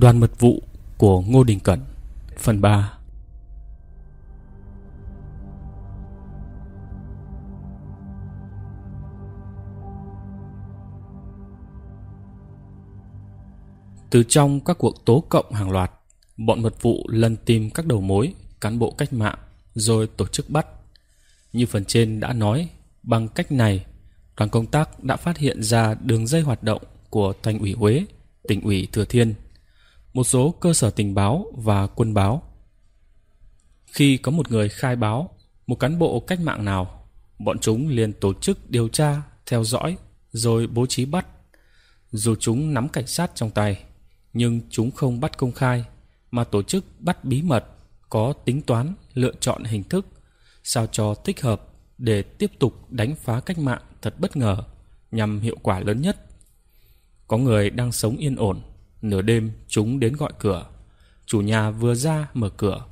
Đoàn mật vụ của Ngô Đình Cẩn Phần 3 Từ trong các cuộc tố cộng hàng loạt, bọn mật vụ lần tìm các đầu mối, cán bộ cách mạng, rồi tổ chức bắt. Như phần trên đã nói, bằng cách này, đoàn công tác đã phát hiện ra đường dây hoạt động của thành ủy Huế, tỉnh ủy Thừa Thiên, một số cơ sở tình báo và quân báo. Khi có một người khai báo, một cán bộ cách mạng nào, bọn chúng liền tổ chức điều tra, theo dõi, rồi bố trí bắt. Dù chúng nắm cảnh sát trong tay, nhưng chúng không bắt công khai mà tổ chức bắt bí mật có tính toán lựa chọn hình thức sao cho thích hợp để tiếp tục đánh phá cách mạng thật bất ngờ nhằm hiệu quả lớn nhất có người đang sống yên ổn nửa đêm chúng đến gọi cửa chủ nhà vừa ra mở cửa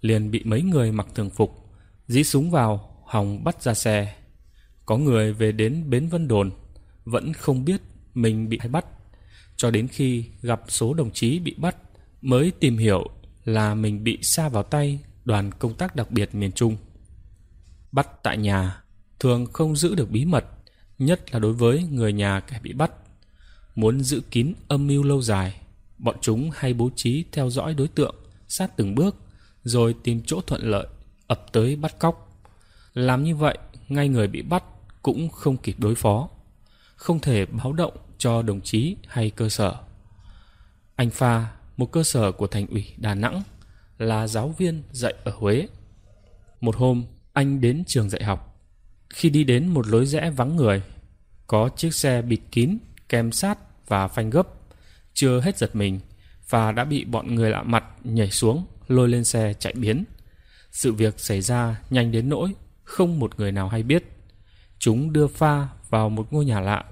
liền bị mấy người mặc thường phục dí súng vào hòng bắt ra xe có người về đến bến vân đồn vẫn không biết mình bị hay bắt cho đến khi gặp số đồng chí bị bắt mới tìm hiểu là mình bị xa vào tay đoàn công tác đặc biệt miền Trung. Bắt tại nhà thường không giữ được bí mật, nhất là đối với người nhà kẻ bị bắt. Muốn giữ kín âm mưu lâu dài, bọn chúng hay bố trí theo dõi đối tượng sát từng bước rồi tìm chỗ thuận lợi ập tới bắt cóc. Làm như vậy, ngay người bị bắt cũng không kịp đối phó, không thể báo động cho đồng chí hay cơ sở. Anh Pha, một cơ sở của thành ủy Đà Nẵng, là giáo viên dạy ở Huế. Một hôm, anh đến trường dạy học. Khi đi đến một lối rẽ vắng người, có chiếc xe bịt kín, kèm sát và phanh gấp. Chưa hết giật mình, và đã bị bọn người lạ mặt nhảy xuống, lôi lên xe chạy biến. Sự việc xảy ra nhanh đến nỗi không một người nào hay biết. Chúng đưa Pha vào một ngôi nhà lạ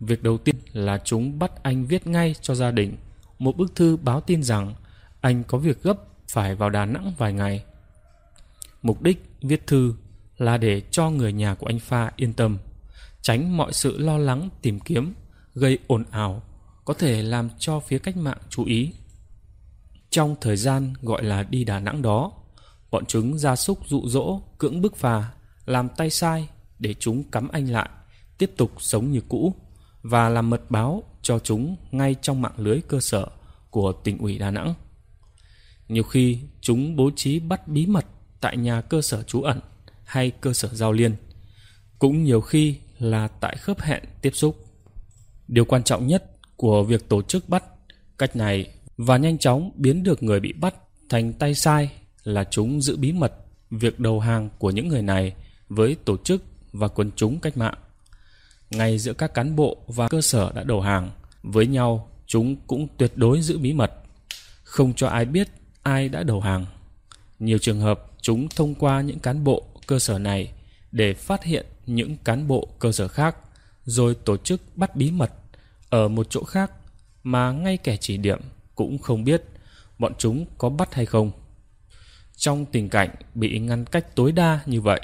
Việc đầu tiên là chúng bắt anh viết ngay cho gia đình một bức thư báo tin rằng anh có việc gấp phải vào Đà Nẵng vài ngày. Mục đích viết thư là để cho người nhà của anh Pha yên tâm, tránh mọi sự lo lắng tìm kiếm, gây ồn ào, có thể làm cho phía cách mạng chú ý. Trong thời gian gọi là đi Đà Nẵng đó, bọn chúng ra súc dụ dỗ, cưỡng bức phà, làm tay sai để chúng cắm anh lại, tiếp tục sống như cũ và làm mật báo cho chúng ngay trong mạng lưới cơ sở của tỉnh ủy Đà Nẵng. Nhiều khi chúng bố trí bắt bí mật tại nhà cơ sở trú ẩn hay cơ sở giao liên, cũng nhiều khi là tại khớp hẹn tiếp xúc. Điều quan trọng nhất của việc tổ chức bắt cách này và nhanh chóng biến được người bị bắt thành tay sai là chúng giữ bí mật việc đầu hàng của những người này với tổ chức và quần chúng cách mạng. Ngay giữa các cán bộ và cơ sở đã đầu hàng, với nhau chúng cũng tuyệt đối giữ bí mật. Không cho ai biết ai đã đầu hàng. Nhiều trường hợp chúng thông qua những cán bộ cơ sở này để phát hiện những cán bộ cơ sở khác, rồi tổ chức bắt bí mật ở một chỗ khác mà ngay kẻ chỉ điểm cũng không biết bọn chúng có bắt hay không trong tình cảnh bị ngăn cách tối đa như vậy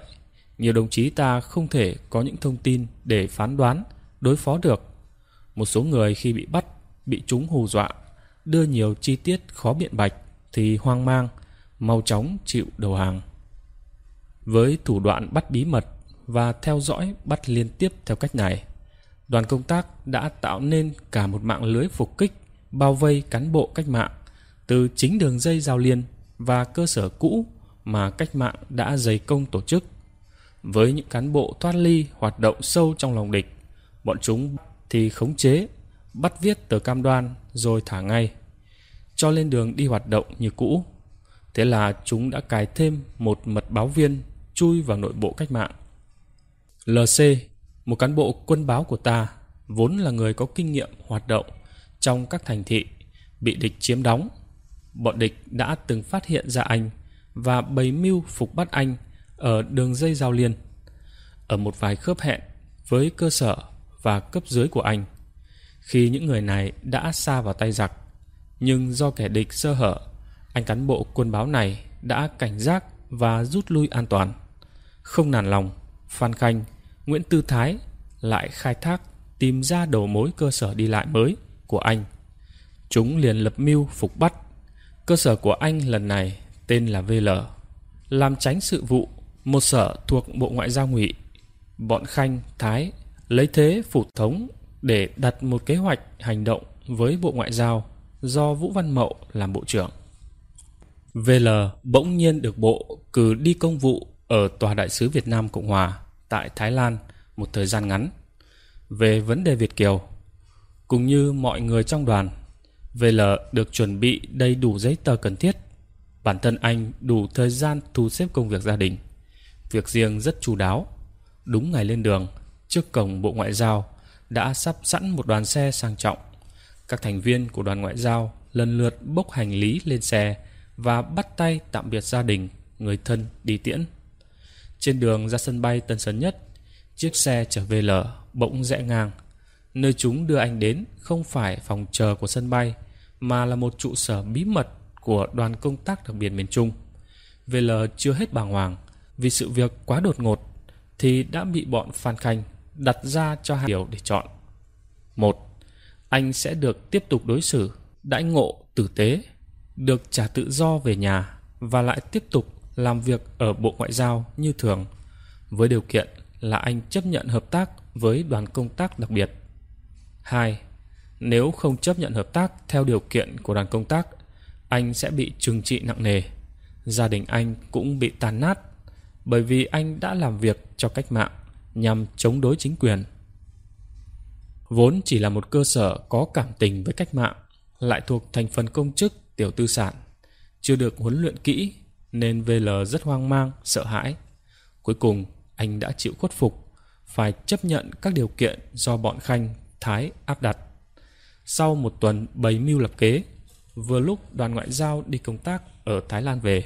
nhiều đồng chí ta không thể có những thông tin để phán đoán, đối phó được. Một số người khi bị bắt, bị chúng hù dọa, đưa nhiều chi tiết khó biện bạch thì hoang mang, mau chóng chịu đầu hàng. Với thủ đoạn bắt bí mật và theo dõi bắt liên tiếp theo cách này, đoàn công tác đã tạo nên cả một mạng lưới phục kích bao vây cán bộ cách mạng từ chính đường dây giao liên và cơ sở cũ mà cách mạng đã dày công tổ chức với những cán bộ thoát ly hoạt động sâu trong lòng địch, bọn chúng thì khống chế, bắt viết tờ cam đoan rồi thả ngay, cho lên đường đi hoạt động như cũ. Thế là chúng đã cài thêm một mật báo viên chui vào nội bộ cách mạng. LC, một cán bộ quân báo của ta, vốn là người có kinh nghiệm hoạt động trong các thành thị, bị địch chiếm đóng. Bọn địch đã từng phát hiện ra anh và bày mưu phục bắt anh ở đường dây giao liên ở một vài khớp hẹn với cơ sở và cấp dưới của anh khi những người này đã xa vào tay giặc nhưng do kẻ địch sơ hở anh cán bộ quân báo này đã cảnh giác và rút lui an toàn không nản lòng phan khanh nguyễn tư thái lại khai thác tìm ra đầu mối cơ sở đi lại mới của anh chúng liền lập mưu phục bắt. Cơ sở của anh lần này tên là VL, làm tránh sự vụ, một sở thuộc Bộ Ngoại giao ngụy. Bọn Khanh, Thái lấy thế phủ thống để đặt một kế hoạch hành động với Bộ Ngoại giao do Vũ Văn Mậu làm bộ trưởng. VL bỗng nhiên được bộ cử đi công vụ ở Tòa Đại sứ Việt Nam Cộng Hòa tại Thái Lan một thời gian ngắn. Về vấn đề Việt Kiều, cũng như mọi người trong đoàn, VL được chuẩn bị đầy đủ giấy tờ cần thiết. Bản thân anh đủ thời gian thu xếp công việc gia đình. Việc riêng rất chú đáo. Đúng ngày lên đường, trước cổng Bộ Ngoại giao đã sắp sẵn một đoàn xe sang trọng. Các thành viên của đoàn ngoại giao lần lượt bốc hành lý lên xe và bắt tay tạm biệt gia đình, người thân đi tiễn. Trên đường ra sân bay Tân Sơn Nhất, chiếc xe chở VL bỗng rẽ ngang. Nơi chúng đưa anh đến không phải phòng chờ của sân bay, mà là một trụ sở bí mật của đoàn công tác đặc biệt miền Trung. VL chưa hết bàng hoàng vì sự việc quá đột ngột thì đã bị bọn Phan Khanh đặt ra cho hai điều để chọn. Một, anh sẽ được tiếp tục đối xử, đãi ngộ, tử tế, được trả tự do về nhà và lại tiếp tục làm việc ở Bộ Ngoại giao như thường, với điều kiện là anh chấp nhận hợp tác với đoàn công tác đặc biệt. 2. Nếu không chấp nhận hợp tác theo điều kiện của đoàn công tác, anh sẽ bị trừng trị nặng nề. Gia đình anh cũng bị tàn nát bởi vì anh đã làm việc cho cách mạng nhằm chống đối chính quyền. Vốn chỉ là một cơ sở có cảm tình với cách mạng, lại thuộc thành phần công chức tiểu tư sản, chưa được huấn luyện kỹ nên VL rất hoang mang, sợ hãi. Cuối cùng, anh đã chịu khuất phục, phải chấp nhận các điều kiện do bọn Khanh, Thái áp đặt. Sau một tuần bày mưu lập kế, vừa lúc đoàn ngoại giao đi công tác ở Thái Lan về.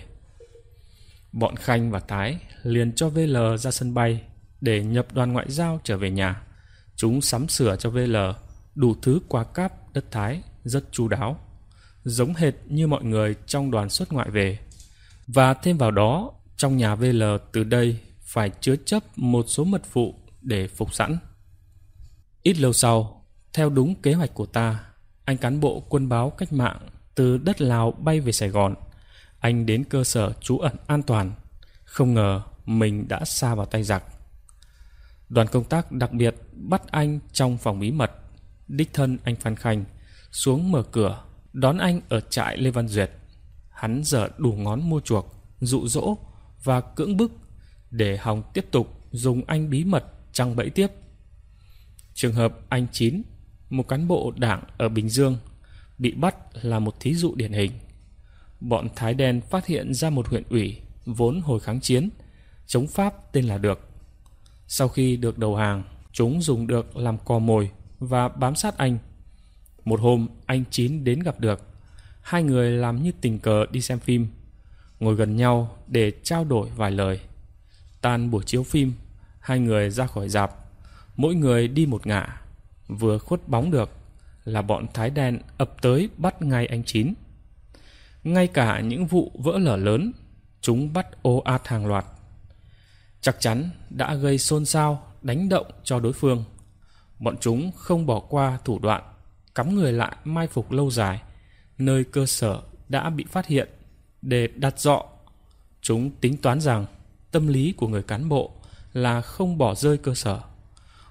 Bọn Khanh và Thái liền cho VL ra sân bay để nhập đoàn ngoại giao trở về nhà. Chúng sắm sửa cho VL đủ thứ quà cáp đất Thái rất chu đáo, giống hệt như mọi người trong đoàn xuất ngoại về. Và thêm vào đó, trong nhà VL từ đây phải chứa chấp một số mật phụ để phục sẵn. Ít lâu sau, theo đúng kế hoạch của ta, anh cán bộ quân báo cách mạng từ đất Lào bay về Sài Gòn. Anh đến cơ sở trú ẩn an toàn. Không ngờ mình đã xa vào tay giặc. Đoàn công tác đặc biệt bắt anh trong phòng bí mật. Đích thân anh Phan Khanh xuống mở cửa đón anh ở trại Lê Văn Duyệt. Hắn dở đủ ngón mua chuộc, dụ dỗ và cưỡng bức để Hồng tiếp tục dùng anh bí mật trăng bẫy tiếp. Trường hợp anh Chín, một cán bộ đảng ở Bình Dương, bị bắt là một thí dụ điển hình. Bọn Thái đen phát hiện ra một huyện ủy vốn hồi kháng chiến, chống Pháp tên là Được. Sau khi được đầu hàng, chúng dùng được làm cò mồi và bám sát anh. Một hôm, anh Chín đến gặp Được. Hai người làm như tình cờ đi xem phim, ngồi gần nhau để trao đổi vài lời. Tan buổi chiếu phim, hai người ra khỏi dạp, mỗi người đi một ngả. Vừa khuất bóng được là bọn Thái đen ập tới bắt ngay anh Chín. Ngay cả những vụ vỡ lở lớn, chúng bắt ô ạt hàng loạt. Chắc chắn đã gây xôn xao, đánh động cho đối phương. Bọn chúng không bỏ qua thủ đoạn, cắm người lại mai phục lâu dài, nơi cơ sở đã bị phát hiện để đặt dọ. Chúng tính toán rằng tâm lý của người cán bộ là không bỏ rơi cơ sở.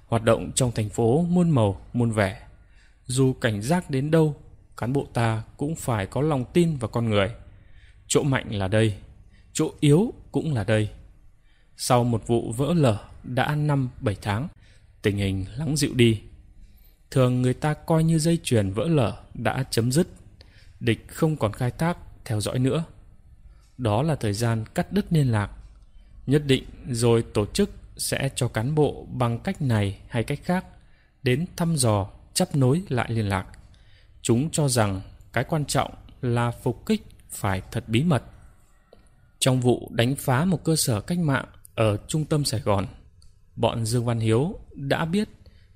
Hoạt động trong thành phố muôn màu, muôn vẻ. Dù cảnh giác đến đâu, cán bộ ta cũng phải có lòng tin vào con người. Chỗ mạnh là đây, chỗ yếu cũng là đây. Sau một vụ vỡ lở đã năm bảy tháng, tình hình lắng dịu đi. Thường người ta coi như dây chuyền vỡ lở đã chấm dứt, địch không còn khai thác, theo dõi nữa. Đó là thời gian cắt đứt liên lạc. Nhất định rồi tổ chức sẽ cho cán bộ bằng cách này hay cách khác đến thăm dò chấp nối lại liên lạc. Chúng cho rằng cái quan trọng là phục kích phải thật bí mật. Trong vụ đánh phá một cơ sở cách mạng ở trung tâm sài gòn bọn dương văn hiếu đã biết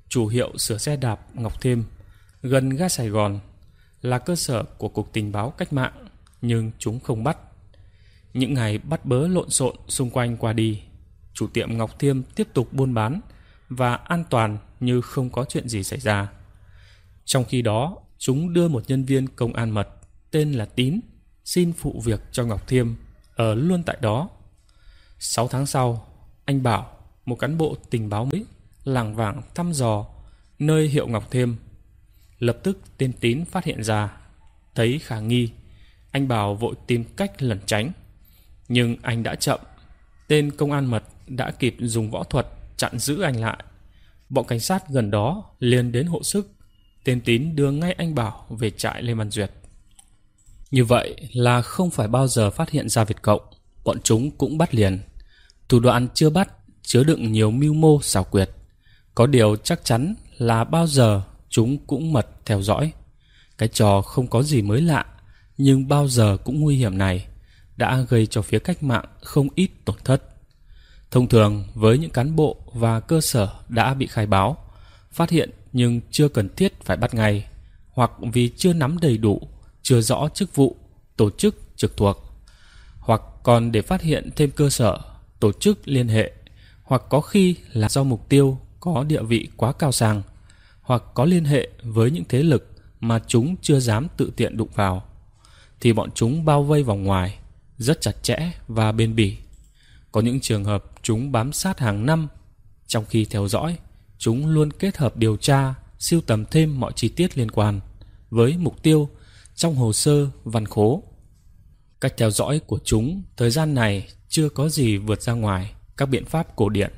chủ hiệu sửa xe đạp ngọc thêm gần ga sài gòn là cơ sở của cục tình báo cách mạng nhưng chúng không bắt những ngày bắt bớ lộn xộn xung quanh qua đi, chủ tiệm Ngọc Thiêm tiếp tục buôn bán và an toàn như không có chuyện gì xảy ra. Trong khi đó, chúng đưa một nhân viên công an mật tên là Tín xin phụ việc cho Ngọc Thiêm ở luôn tại đó. Sáu tháng sau, anh Bảo, một cán bộ tình báo mới, lảng vảng thăm dò nơi hiệu Ngọc Thiêm. Lập tức tên Tín phát hiện ra, thấy khả nghi, anh Bảo vội tìm cách lẩn tránh. Nhưng anh đã chậm, tên công an mật đã kịp dùng võ thuật chặn giữ anh lại. Bọn cảnh sát gần đó liền đến hộ sức, tên Tín đưa ngay anh Bảo về trại Lê Văn Duyệt. Như vậy là không phải bao giờ phát hiện ra Việt Cộng, bọn chúng cũng bắt liền. Thủ đoạn chưa bắt chứa đựng nhiều mưu mô xảo quyệt. Có điều chắc chắn là bao giờ chúng cũng mật theo dõi. Cái trò không có gì mới lạ, nhưng bao giờ cũng nguy hiểm này đã gây cho phía cách mạng không ít tổn thất. Thông thường với những cán bộ và cơ sở đã bị khai báo, phát hiện nhưng chưa cần thiết phải bắt ngay, hoặc vì chưa nắm đầy đủ chưa rõ chức vụ, tổ chức trực thuộc, hoặc còn để phát hiện thêm cơ sở, tổ chức liên hệ, hoặc có khi là do mục tiêu có địa vị quá cao sang, hoặc có liên hệ với những thế lực mà chúng chưa dám tự tiện đụng vào, thì bọn chúng bao vây vòng ngoài, rất chặt chẽ và bền bỉ. Có những trường hợp chúng bám sát hàng năm, trong khi theo dõi, chúng luôn kết hợp điều tra, siêu tầm thêm mọi chi tiết liên quan với mục tiêu trong hồ sơ văn khố. Cách theo dõi của chúng thời gian này chưa có gì vượt ra ngoài các biện pháp cổ điển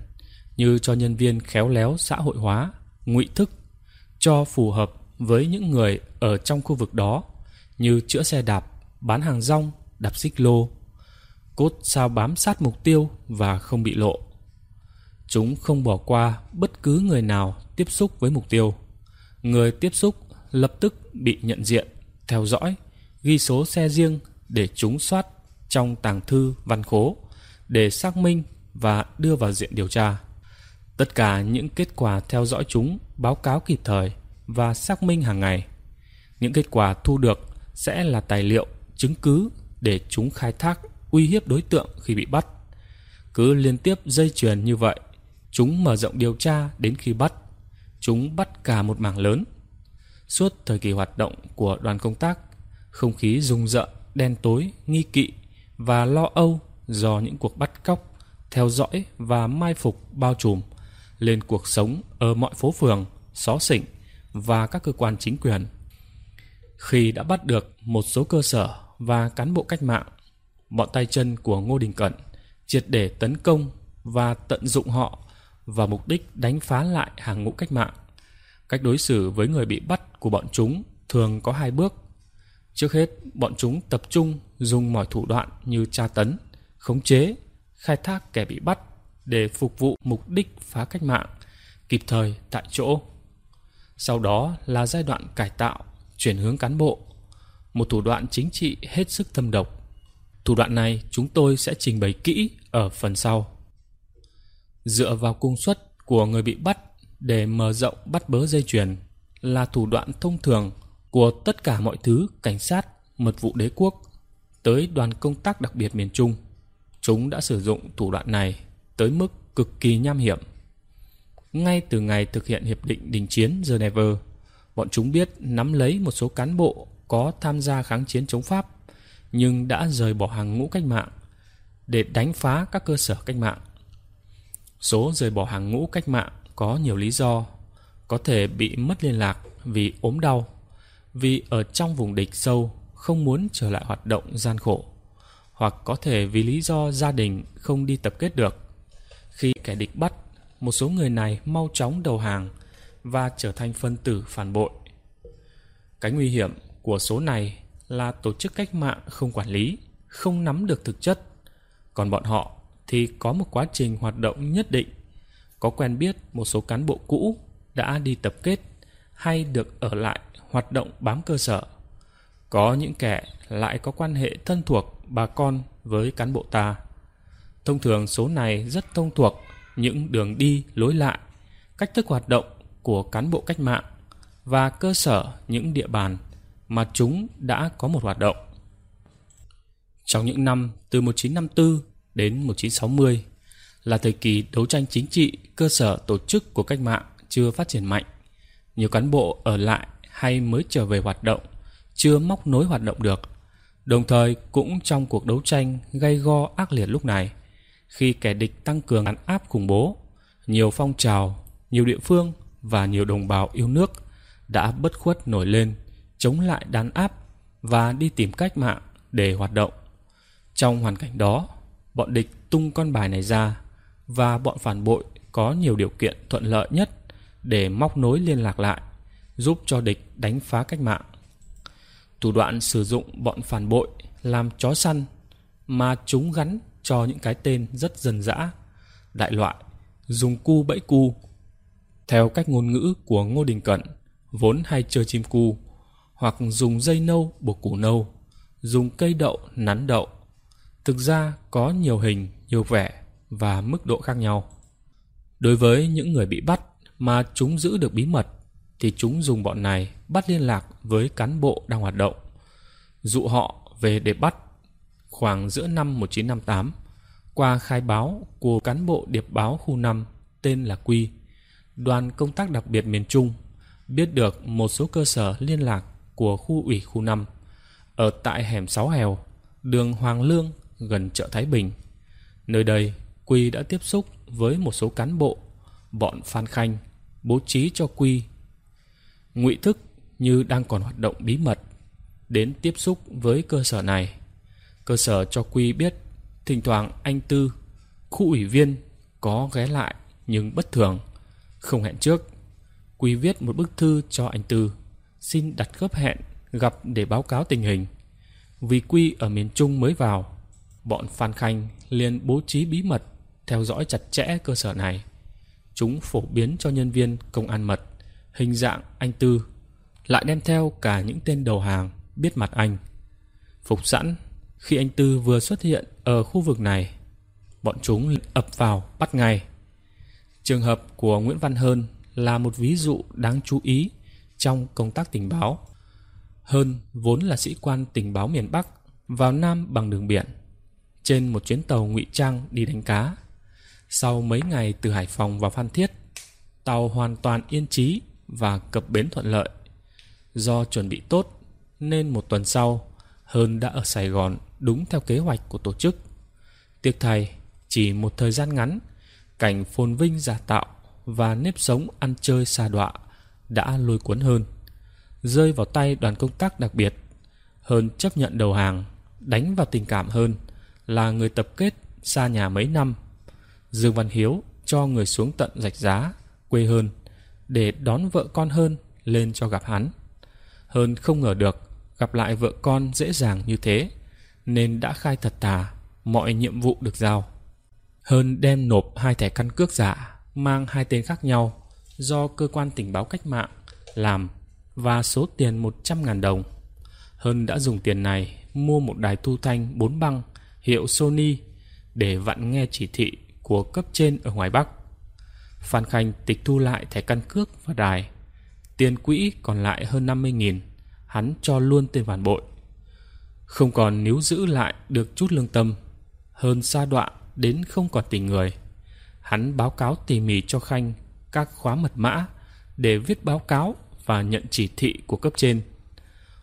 như cho nhân viên khéo léo xã hội hóa, ngụy thức, cho phù hợp với những người ở trong khu vực đó như chữa xe đạp, bán hàng rong, đạp xích lô, cốt sao bám sát mục tiêu và không bị lộ. Chúng không bỏ qua bất cứ người nào tiếp xúc với mục tiêu. Người tiếp xúc lập tức bị nhận diện theo dõi, ghi số xe riêng để chúng soát trong tàng thư văn khố để xác minh và đưa vào diện điều tra. Tất cả những kết quả theo dõi chúng báo cáo kịp thời và xác minh hàng ngày. Những kết quả thu được sẽ là tài liệu, chứng cứ để chúng khai thác uy hiếp đối tượng khi bị bắt. Cứ liên tiếp dây chuyền như vậy, chúng mở rộng điều tra đến khi bắt. Chúng bắt cả một mảng lớn Suốt thời kỳ hoạt động của đoàn công tác, không khí rùng rợn, đen tối, nghi kỵ và lo âu do những cuộc bắt cóc, theo dõi và mai phục bao trùm lên cuộc sống ở mọi phố phường, xó xỉnh và các cơ quan chính quyền. Khi đã bắt được một số cơ sở và cán bộ cách mạng, bọn tay chân của Ngô Đình Cẩn triệt để tấn công và tận dụng họ và mục đích đánh phá lại hàng ngũ cách mạng Cách đối xử với người bị bắt của bọn chúng thường có hai bước. Trước hết, bọn chúng tập trung dùng mọi thủ đoạn như tra tấn, khống chế, khai thác kẻ bị bắt để phục vụ mục đích phá cách mạng, kịp thời tại chỗ. Sau đó là giai đoạn cải tạo, chuyển hướng cán bộ, một thủ đoạn chính trị hết sức thâm độc. Thủ đoạn này chúng tôi sẽ trình bày kỹ ở phần sau. Dựa vào cung suất của người bị bắt để mở rộng bắt bớ dây chuyền là thủ đoạn thông thường của tất cả mọi thứ cảnh sát, mật vụ đế quốc tới đoàn công tác đặc biệt miền Trung. Chúng đã sử dụng thủ đoạn này tới mức cực kỳ nham hiểm. Ngay từ ngày thực hiện Hiệp định Đình Chiến Geneva, bọn chúng biết nắm lấy một số cán bộ có tham gia kháng chiến chống Pháp nhưng đã rời bỏ hàng ngũ cách mạng để đánh phá các cơ sở cách mạng. Số rời bỏ hàng ngũ cách mạng có nhiều lý do có thể bị mất liên lạc vì ốm đau vì ở trong vùng địch sâu không muốn trở lại hoạt động gian khổ hoặc có thể vì lý do gia đình không đi tập kết được khi kẻ địch bắt, một số người này mau chóng đầu hàng và trở thành phân tử phản bội cái nguy hiểm của số này là tổ chức cách mạng không quản lý, không nắm được thực chất còn bọn họ thì có một quá trình hoạt động nhất định có quen biết một số cán bộ cũ đã đi tập kết hay được ở lại hoạt động bám cơ sở. Có những kẻ lại có quan hệ thân thuộc bà con với cán bộ ta. Thông thường số này rất thông thuộc những đường đi lối lại, cách thức hoạt động của cán bộ cách mạng và cơ sở những địa bàn mà chúng đã có một hoạt động. Trong những năm từ 1954 đến 1960, là thời kỳ đấu tranh chính trị cơ sở tổ chức của cách mạng chưa phát triển mạnh. Nhiều cán bộ ở lại hay mới trở về hoạt động, chưa móc nối hoạt động được. Đồng thời cũng trong cuộc đấu tranh gây go ác liệt lúc này, khi kẻ địch tăng cường đàn áp khủng bố, nhiều phong trào, nhiều địa phương và nhiều đồng bào yêu nước đã bất khuất nổi lên chống lại đàn áp và đi tìm cách mạng để hoạt động. Trong hoàn cảnh đó, bọn địch tung con bài này ra và bọn phản bội có nhiều điều kiện thuận lợi nhất để móc nối liên lạc lại, giúp cho địch đánh phá cách mạng. Thủ đoạn sử dụng bọn phản bội làm chó săn mà chúng gắn cho những cái tên rất dân dã, đại loại, dùng cu bẫy cu. Theo cách ngôn ngữ của Ngô Đình Cận, vốn hay chơi chim cu, hoặc dùng dây nâu buộc củ nâu, dùng cây đậu nắn đậu. Thực ra có nhiều hình, nhiều vẻ và mức độ khác nhau. Đối với những người bị bắt mà chúng giữ được bí mật thì chúng dùng bọn này bắt liên lạc với cán bộ đang hoạt động, dụ họ về để bắt. Khoảng giữa năm 1958, qua khai báo của cán bộ điệp báo khu 5 tên là Quy, đoàn công tác đặc biệt miền Trung biết được một số cơ sở liên lạc của khu ủy khu 5 ở tại hẻm 6 Hèo, đường Hoàng Lương gần chợ Thái Bình. Nơi đây, Quy đã tiếp xúc với một số cán bộ, bọn Phan Khanh, bố trí cho Quy. Ngụy thức như đang còn hoạt động bí mật, đến tiếp xúc với cơ sở này. Cơ sở cho Quy biết, thỉnh thoảng anh Tư, khu ủy viên, có ghé lại nhưng bất thường, không hẹn trước. Quy viết một bức thư cho anh Tư, xin đặt gấp hẹn gặp để báo cáo tình hình. Vì Quy ở miền Trung mới vào, bọn Phan Khanh liền bố trí bí mật theo dõi chặt chẽ cơ sở này. Chúng phổ biến cho nhân viên công an mật, hình dạng anh Tư, lại đem theo cả những tên đầu hàng biết mặt anh. Phục sẵn, khi anh Tư vừa xuất hiện ở khu vực này, bọn chúng ập vào bắt ngay. Trường hợp của Nguyễn Văn Hơn là một ví dụ đáng chú ý trong công tác tình báo. Hơn vốn là sĩ quan tình báo miền Bắc vào Nam bằng đường biển trên một chuyến tàu ngụy trang đi đánh cá sau mấy ngày từ Hải Phòng vào Phan Thiết, tàu hoàn toàn yên trí và cập bến thuận lợi. Do chuẩn bị tốt nên một tuần sau, Hơn đã ở Sài Gòn đúng theo kế hoạch của tổ chức. Tiếc thầy, chỉ một thời gian ngắn, cảnh phồn vinh giả tạo và nếp sống ăn chơi xa đọa đã lôi cuốn Hơn. Rơi vào tay đoàn công tác đặc biệt, Hơn chấp nhận đầu hàng, đánh vào tình cảm hơn là người tập kết xa nhà mấy năm Dương Văn Hiếu cho người xuống tận rạch giá, quê hơn, để đón vợ con hơn lên cho gặp hắn. Hơn không ngờ được gặp lại vợ con dễ dàng như thế, nên đã khai thật thà mọi nhiệm vụ được giao. Hơn đem nộp hai thẻ căn cước giả mang hai tên khác nhau do cơ quan tình báo cách mạng làm và số tiền 100.000 đồng. Hơn đã dùng tiền này mua một đài thu thanh 4 băng hiệu Sony để vặn nghe chỉ thị của cấp trên ở ngoài Bắc. Phan Khanh tịch thu lại thẻ căn cước và đài. Tiền quỹ còn lại hơn 50.000, hắn cho luôn tên phản bội. Không còn níu giữ lại được chút lương tâm, hơn xa đoạn đến không còn tình người. Hắn báo cáo tỉ mỉ cho Khanh các khóa mật mã để viết báo cáo và nhận chỉ thị của cấp trên.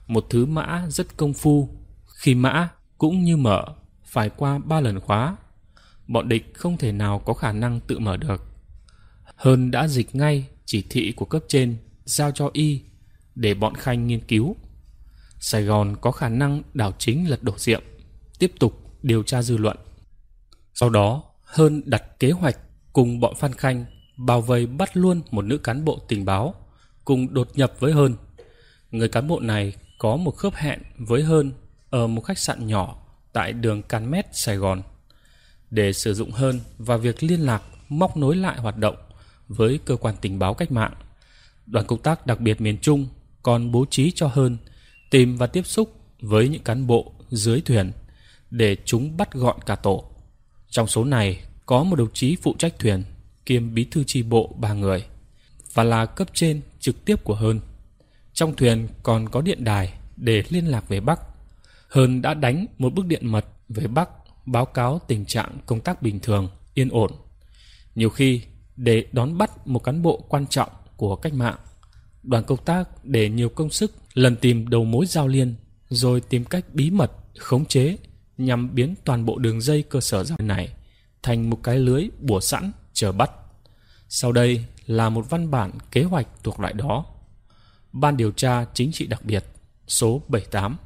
Một thứ mã rất công phu, khi mã cũng như mở, phải qua ba lần khóa bọn địch không thể nào có khả năng tự mở được. Hơn đã dịch ngay chỉ thị của cấp trên giao cho y để bọn Khanh nghiên cứu. Sài Gòn có khả năng đảo chính lật đổ diệm, tiếp tục điều tra dư luận. Sau đó, Hơn đặt kế hoạch cùng bọn Phan Khanh bao vây bắt luôn một nữ cán bộ tình báo cùng đột nhập với Hơn. Người cán bộ này có một khớp hẹn với Hơn ở một khách sạn nhỏ tại đường Can Mét, Sài Gòn để sử dụng hơn và việc liên lạc móc nối lại hoạt động với cơ quan tình báo cách mạng. Đoàn công tác đặc biệt miền Trung còn bố trí cho hơn tìm và tiếp xúc với những cán bộ dưới thuyền để chúng bắt gọn cả tổ. Trong số này có một đồng chí phụ trách thuyền kiêm bí thư tri bộ ba người và là cấp trên trực tiếp của Hơn. Trong thuyền còn có điện đài để liên lạc về Bắc. Hơn đã đánh một bức điện mật về Bắc báo cáo tình trạng công tác bình thường, yên ổn. Nhiều khi, để đón bắt một cán bộ quan trọng của cách mạng, đoàn công tác để nhiều công sức lần tìm đầu mối giao liên, rồi tìm cách bí mật, khống chế nhằm biến toàn bộ đường dây cơ sở giao này thành một cái lưới bùa sẵn chờ bắt. Sau đây là một văn bản kế hoạch thuộc loại đó. Ban điều tra chính trị đặc biệt số 78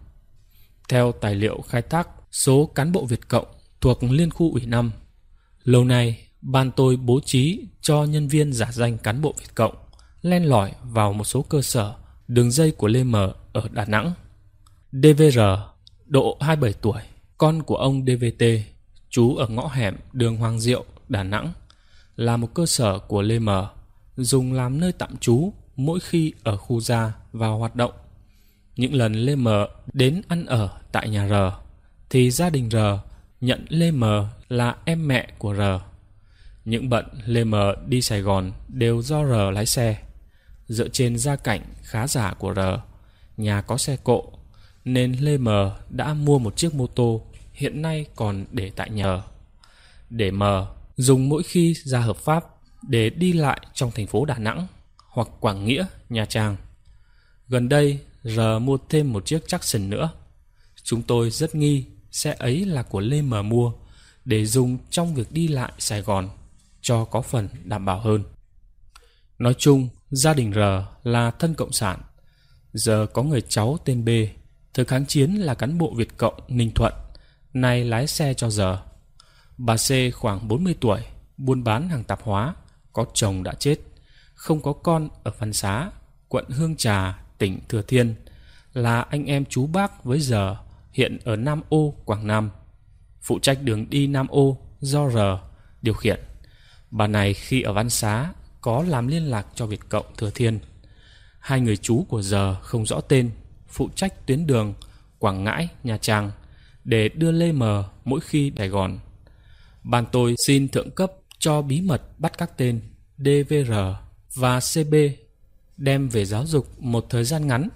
Theo tài liệu khai thác số cán bộ Việt Cộng thuộc Liên khu ủy năm, lâu nay ban tôi bố trí cho nhân viên giả danh cán bộ Việt Cộng len lỏi vào một số cơ sở đường dây của Lê M ở Đà Nẵng. DVR, độ 27 tuổi, con của ông DVT, chú ở ngõ hẻm đường Hoàng Diệu, Đà Nẵng, là một cơ sở của Lê M, dùng làm nơi tạm trú mỗi khi ở khu gia vào hoạt động. Những lần Lê M đến ăn ở tại nhà R, thì gia đình R nhận Lê M là em mẹ của R. Những bận Lê M đi Sài Gòn đều do R lái xe. Dựa trên gia cảnh khá giả của R, nhà có xe cộ, nên Lê M đã mua một chiếc mô tô hiện nay còn để tại nhà Để M dùng mỗi khi ra hợp pháp để đi lại trong thành phố Đà Nẵng hoặc Quảng Nghĩa, Nha Trang. Gần đây, R mua thêm một chiếc Jackson nữa. Chúng tôi rất nghi xe ấy là của Lê M mua để dùng trong việc đi lại Sài Gòn cho có phần đảm bảo hơn. Nói chung, gia đình R là thân cộng sản. Giờ có người cháu tên B, thời kháng chiến là cán bộ Việt Cộng Ninh Thuận, nay lái xe cho giờ. Bà C khoảng 40 tuổi, buôn bán hàng tạp hóa, có chồng đã chết, không có con ở Văn Xá, quận Hương Trà, tỉnh Thừa Thiên, là anh em chú bác với giờ, hiện ở Nam Ô, Quảng Nam. Phụ trách đường đi Nam Ô do R điều khiển. Bà này khi ở Văn Xá có làm liên lạc cho Việt Cộng Thừa Thiên. Hai người chú của giờ không rõ tên, phụ trách tuyến đường Quảng Ngãi, Nha Trang để đưa Lê Mờ mỗi khi Đài Gòn. Ban tôi xin thượng cấp cho bí mật bắt các tên DVR và CB đem về giáo dục một thời gian ngắn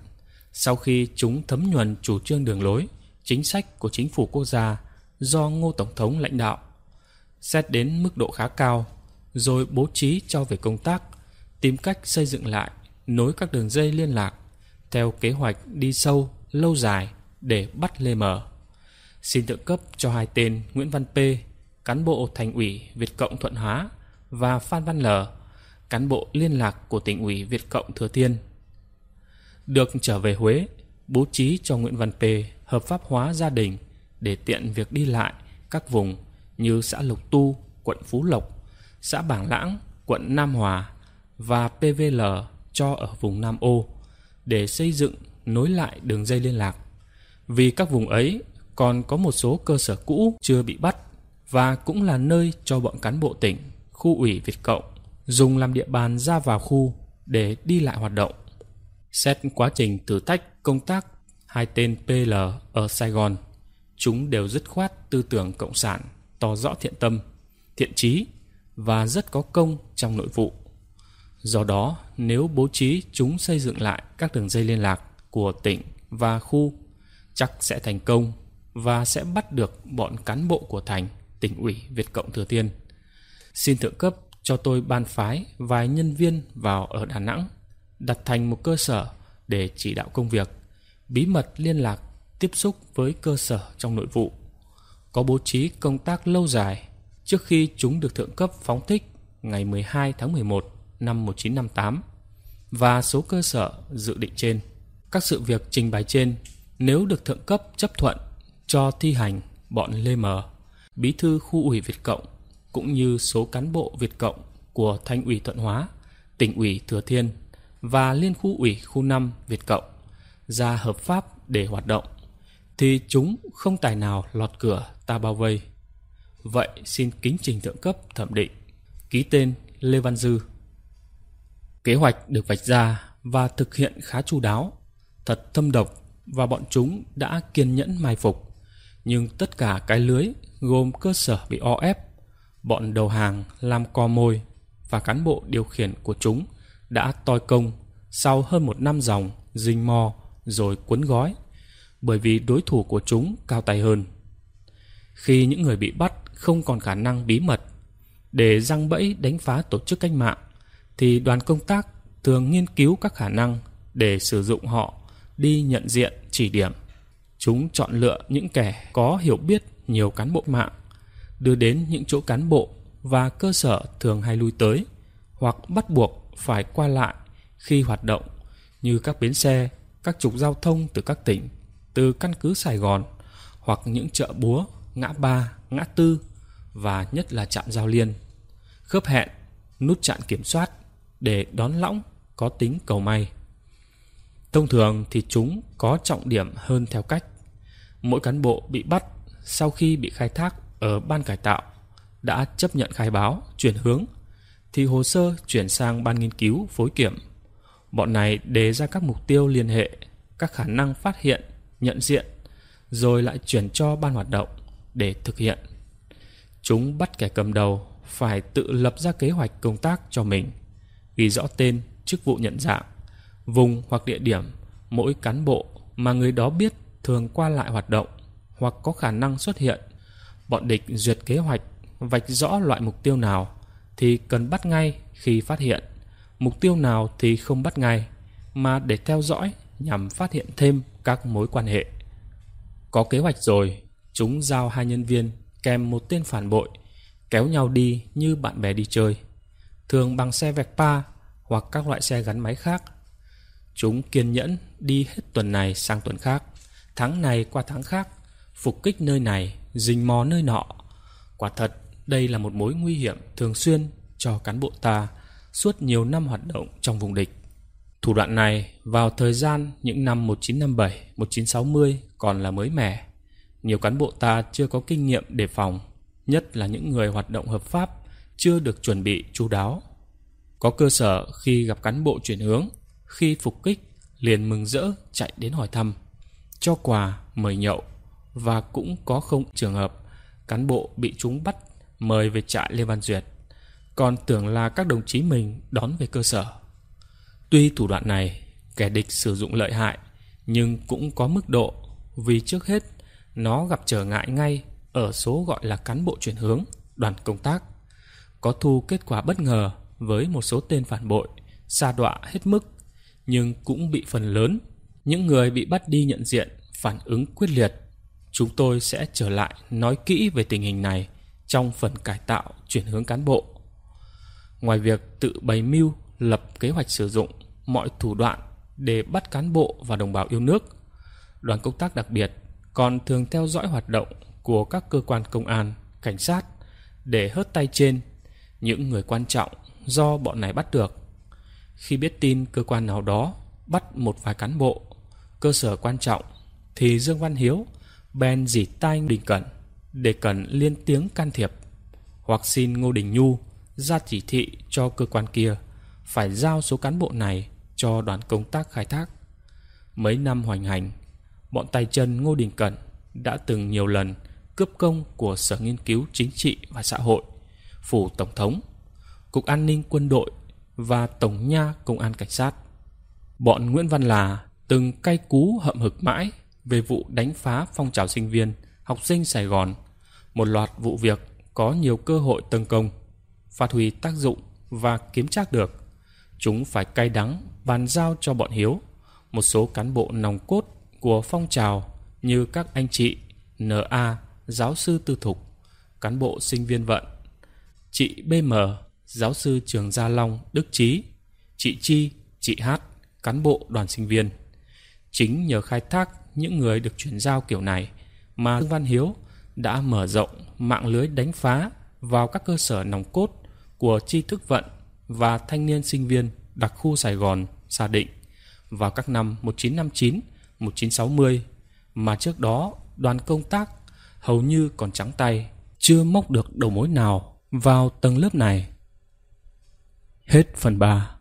sau khi chúng thấm nhuần chủ trương đường lối, chính sách của chính phủ quốc gia do Ngô Tổng thống lãnh đạo. Xét đến mức độ khá cao, rồi bố trí cho về công tác, tìm cách xây dựng lại, nối các đường dây liên lạc, theo kế hoạch đi sâu, lâu dài để bắt Lê mở. Xin tự cấp cho hai tên Nguyễn Văn P, cán bộ thành ủy Việt Cộng Thuận Hóa và Phan Văn L, cán bộ liên lạc của tỉnh ủy Việt Cộng Thừa Thiên. Được trở về Huế, bố trí cho Nguyễn Văn P hợp pháp hóa gia đình để tiện việc đi lại các vùng như xã Lộc Tu, quận Phú Lộc, xã Bảng Lãng, quận Nam Hòa và PVL cho ở vùng Nam Ô để xây dựng nối lại đường dây liên lạc. Vì các vùng ấy còn có một số cơ sở cũ chưa bị bắt và cũng là nơi cho bọn cán bộ tỉnh, khu ủy Việt Cộng dùng làm địa bàn ra vào khu để đi lại hoạt động. Xét quá trình thử thách công tác hai tên PL ở Sài Gòn, chúng đều dứt khoát tư tưởng cộng sản, tỏ rõ thiện tâm, thiện trí và rất có công trong nội vụ. Do đó, nếu bố trí chúng xây dựng lại các đường dây liên lạc của tỉnh và khu, chắc sẽ thành công và sẽ bắt được bọn cán bộ của thành, tỉnh ủy Việt Cộng Thừa Thiên. Xin thượng cấp cho tôi ban phái vài nhân viên vào ở Đà Nẵng, đặt thành một cơ sở để chỉ đạo công việc, bí mật liên lạc, tiếp xúc với cơ sở trong nội vụ. Có bố trí công tác lâu dài trước khi chúng được thượng cấp phóng thích ngày 12 tháng 11 năm 1958 và số cơ sở dự định trên. Các sự việc trình bày trên nếu được thượng cấp chấp thuận cho thi hành bọn Lê Mờ, bí thư khu ủy Việt Cộng cũng như số cán bộ Việt Cộng của Thanh ủy Thuận Hóa, tỉnh ủy Thừa Thiên và Liên khu ủy khu 5 Việt Cộng ra hợp pháp để hoạt động thì chúng không tài nào lọt cửa ta bao vây. Vậy xin kính trình thượng cấp thẩm định. Ký tên Lê Văn Dư. Kế hoạch được vạch ra và thực hiện khá chu đáo, thật thâm độc và bọn chúng đã kiên nhẫn mai phục nhưng tất cả cái lưới gồm cơ sở bị o ép, bọn đầu hàng làm co môi và cán bộ điều khiển của chúng đã toi công sau hơn một năm dòng rình mò rồi cuốn gói bởi vì đối thủ của chúng cao tay hơn. Khi những người bị bắt không còn khả năng bí mật để răng bẫy đánh phá tổ chức cách mạng thì đoàn công tác thường nghiên cứu các khả năng để sử dụng họ đi nhận diện chỉ điểm. Chúng chọn lựa những kẻ có hiểu biết nhiều cán bộ mạng, đưa đến những chỗ cán bộ và cơ sở thường hay lui tới hoặc bắt buộc phải qua lại khi hoạt động như các bến xe, các trục giao thông từ các tỉnh, từ căn cứ Sài Gòn hoặc những chợ búa, ngã ba, ngã tư và nhất là trạm giao liên. Khớp hẹn, nút chặn kiểm soát để đón lõng có tính cầu may. Thông thường thì chúng có trọng điểm hơn theo cách. Mỗi cán bộ bị bắt sau khi bị khai thác ở ban cải tạo đã chấp nhận khai báo, chuyển hướng thì hồ sơ chuyển sang ban nghiên cứu phối kiểm. Bọn này đề ra các mục tiêu liên hệ, các khả năng phát hiện, nhận diện, rồi lại chuyển cho ban hoạt động để thực hiện. Chúng bắt kẻ cầm đầu phải tự lập ra kế hoạch công tác cho mình, ghi rõ tên, chức vụ nhận dạng, vùng hoặc địa điểm mỗi cán bộ mà người đó biết thường qua lại hoạt động hoặc có khả năng xuất hiện. Bọn địch duyệt kế hoạch, vạch rõ loại mục tiêu nào thì cần bắt ngay khi phát hiện, mục tiêu nào thì không bắt ngay, mà để theo dõi nhằm phát hiện thêm các mối quan hệ. Có kế hoạch rồi, chúng giao hai nhân viên kèm một tên phản bội, kéo nhau đi như bạn bè đi chơi, thường bằng xe vẹt pa hoặc các loại xe gắn máy khác. Chúng kiên nhẫn đi hết tuần này sang tuần khác, tháng này qua tháng khác, phục kích nơi này, rình mò nơi nọ. Quả thật, đây là một mối nguy hiểm thường xuyên cho cán bộ ta suốt nhiều năm hoạt động trong vùng địch. Thủ đoạn này vào thời gian những năm 1957, 1960 còn là mới mẻ. Nhiều cán bộ ta chưa có kinh nghiệm đề phòng, nhất là những người hoạt động hợp pháp chưa được chuẩn bị chú đáo. Có cơ sở khi gặp cán bộ chuyển hướng, khi phục kích liền mừng rỡ chạy đến hỏi thăm, cho quà, mời nhậu và cũng có không trường hợp cán bộ bị chúng bắt mời về trại Lê Văn Duyệt, còn tưởng là các đồng chí mình đón về cơ sở. Tuy thủ đoạn này kẻ địch sử dụng lợi hại nhưng cũng có mức độ vì trước hết nó gặp trở ngại ngay ở số gọi là cán bộ chuyển hướng, đoàn công tác. Có thu kết quả bất ngờ với một số tên phản bội, xa đọa hết mức, nhưng cũng bị phần lớn. Những người bị bắt đi nhận diện phản ứng quyết liệt. Chúng tôi sẽ trở lại nói kỹ về tình hình này trong phần cải tạo chuyển hướng cán bộ. Ngoài việc tự bày mưu, lập kế hoạch sử dụng mọi thủ đoạn để bắt cán bộ và đồng bào yêu nước, đoàn công tác đặc biệt còn thường theo dõi hoạt động của các cơ quan công an, cảnh sát để hớt tay trên những người quan trọng do bọn này bắt được. Khi biết tin cơ quan nào đó bắt một vài cán bộ, cơ sở quan trọng thì Dương Văn Hiếu bèn dỉ tai Đình Cẩn để Cẩn liên tiếng can thiệp hoặc xin Ngô Đình Nhu ra chỉ thị cho cơ quan kia phải giao số cán bộ này cho đoàn công tác khai thác. Mấy năm hoành hành, bọn tay chân Ngô Đình Cẩn đã từng nhiều lần cướp công của Sở Nghiên cứu Chính trị và Xã hội, Phủ Tổng thống, Cục An ninh Quân đội và Tổng nha Công an Cảnh sát. Bọn Nguyễn Văn Là từng cay cú hậm hực mãi về vụ đánh phá phong trào sinh viên, học sinh Sài Gòn, một loạt vụ việc có nhiều cơ hội tấn công, phát huy tác dụng và kiếm trác được. Chúng phải cay đắng bàn giao cho bọn Hiếu, một số cán bộ nòng cốt của phong trào như các anh chị N.A. giáo sư tư thục, cán bộ sinh viên vận, chị B.M. giáo sư trường Gia Long Đức Trí, chị Chi, chị Hát, cán bộ đoàn sinh viên. Chính nhờ khai thác những người được chuyển giao kiểu này mà Dương Văn Hiếu đã mở rộng mạng lưới đánh phá vào các cơ sở nòng cốt của tri thức vận và thanh niên sinh viên đặc khu Sài Gòn, Sa Định vào các năm 1959, 1960 mà trước đó đoàn công tác hầu như còn trắng tay, chưa móc được đầu mối nào vào tầng lớp này. Hết phần 3